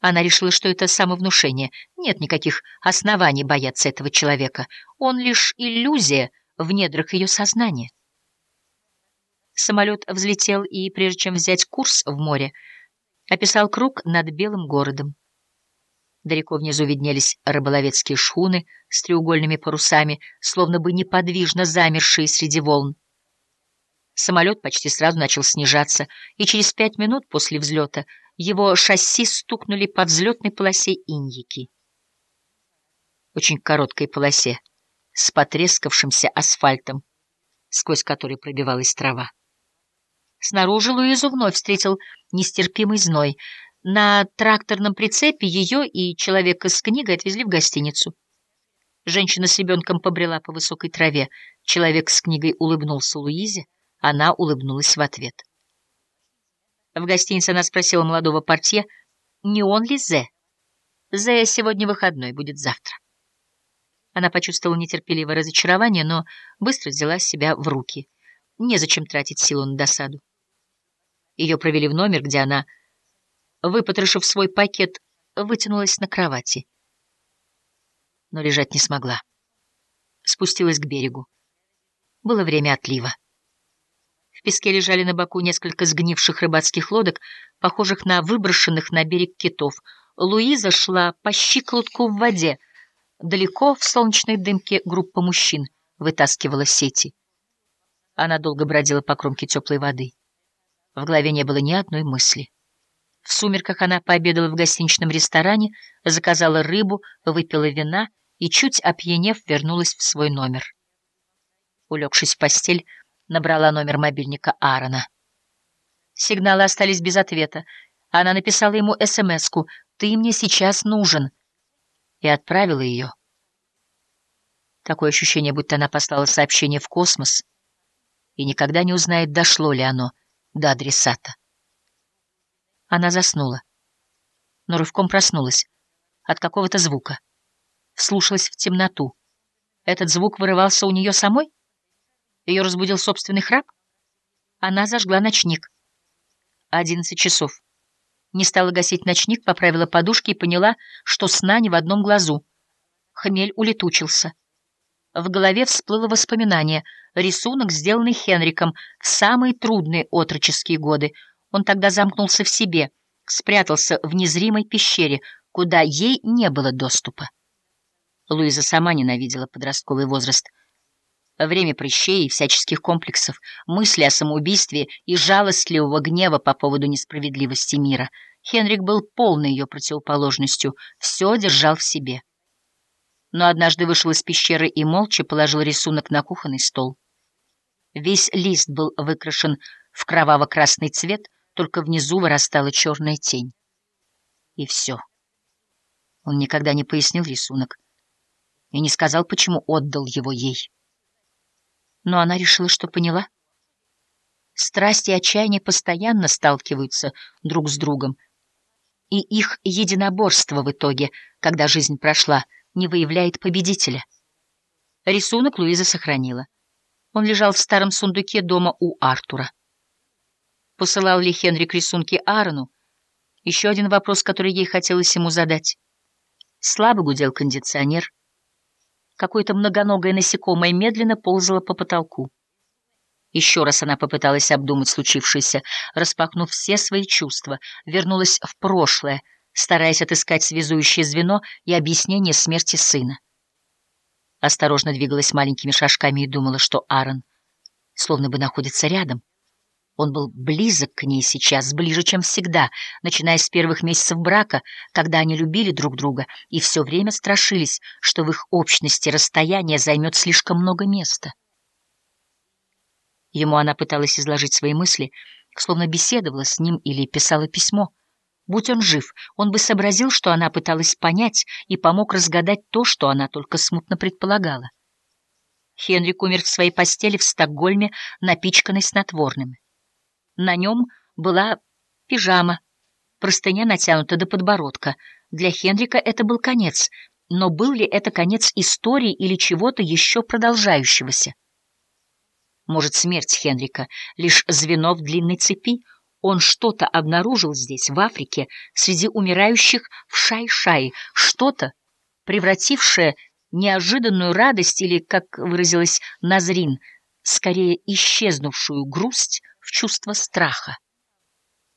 Она решила, что это самовнушение. Нет никаких оснований бояться этого человека. Он лишь иллюзия в недрах ее сознания. Самолет взлетел и, прежде чем взять курс в море, описал круг над белым городом. Далеко внизу виднелись рыболовецкие шхуны с треугольными парусами, словно бы неподвижно замершие среди волн. Самолет почти сразу начал снижаться, и через пять минут после взлета его шасси стукнули по взлетной полосе иньяки. Очень короткой полосе, с потрескавшимся асфальтом, сквозь который пробивалась трава. Снаружи Луизу вновь встретил нестерпимый зной. На тракторном прицепе ее и человека с книгой отвезли в гостиницу. Женщина с ребенком побрела по высокой траве. Человек с книгой улыбнулся Луизе, она улыбнулась в ответ. В гостинице она спросила молодого портье, не он ли Зе? Зе сегодня выходной, будет завтра. Она почувствовала нетерпеливое разочарование, но быстро взяла себя в руки. Незачем тратить силу на досаду. Ее провели в номер, где она, выпотрошив свой пакет, вытянулась на кровати. Но лежать не смогла. Спустилась к берегу. Было время отлива. В песке лежали на боку несколько сгнивших рыбацких лодок, похожих на выброшенных на берег китов. Луиза шла по щиколотку в воде. Далеко в солнечной дымке группа мужчин вытаскивала сети. Она долго бродила по кромке теплой воды. В голове не было ни одной мысли. В сумерках она пообедала в гостиничном ресторане, заказала рыбу, выпила вина и, чуть опьянев, вернулась в свой номер. Улегшись в постель, набрала номер мобильника Аарона. Сигналы остались без ответа. Она написала ему СМС-ку «Ты мне сейчас нужен» и отправила ее. Такое ощущение, будто она послала сообщение в космос и никогда не узнает, дошло ли оно до адресата. Она заснула, но рывком проснулась от какого-то звука. Вслушалась в темноту. Этот звук вырывался у нее самой? Ее разбудил собственный храп? Она зажгла ночник. Одиннадцать часов. Не стала гасить ночник, поправила подушки и поняла, что сна не в одном глазу. Хмель улетучился. В голове всплыло воспоминание. Рисунок, сделанный Хенриком в самые трудные отроческие годы. Он тогда замкнулся в себе, спрятался в незримой пещере, куда ей не было доступа. Луиза сама ненавидела подростковый возраст. Время прыщей и всяческих комплексов, мысли о самоубийстве и жалостливого гнева по поводу несправедливости мира. Хенрик был полной ее противоположностью, все держал в себе но однажды вышел из пещеры и молча положил рисунок на кухонный стол. Весь лист был выкрашен в кроваво-красный цвет, только внизу вырастала черная тень. И все. Он никогда не пояснил рисунок и не сказал, почему отдал его ей. Но она решила, что поняла. Страсть и отчаяние постоянно сталкиваются друг с другом, и их единоборство в итоге, когда жизнь прошла — не выявляет победителя. Рисунок Луиза сохранила. Он лежал в старом сундуке дома у Артура. Посылал ли Хенрик рисунки Аарону? Еще один вопрос, который ей хотелось ему задать. Слабо гудел кондиционер. Какое-то многоногое насекомое медленно ползало по потолку. Еще раз она попыталась обдумать случившееся, распахнув все свои чувства, вернулась в прошлое — стараясь отыскать связующее звено и объяснение смерти сына. Осторожно двигалась маленькими шажками и думала, что Аарон словно бы находится рядом. Он был близок к ней сейчас, ближе, чем всегда, начиная с первых месяцев брака, когда они любили друг друга и все время страшились, что в их общности расстояние займет слишком много места. Ему она пыталась изложить свои мысли, словно беседовала с ним или писала письмо. Будь он жив, он бы сообразил, что она пыталась понять, и помог разгадать то, что она только смутно предполагала. Хенрик умер в своей постели в Стокгольме, напичканной снотворным. На нем была пижама, простыня натянута до подбородка. Для Хенрика это был конец, но был ли это конец истории или чего-то еще продолжающегося? Может, смерть Хенрика — лишь звено в длинной цепи, Он что-то обнаружил здесь, в Африке, среди умирающих в шай-шай, что-то, превратившее неожиданную радость или, как выразилась Назрин, скорее исчезнувшую грусть в чувство страха.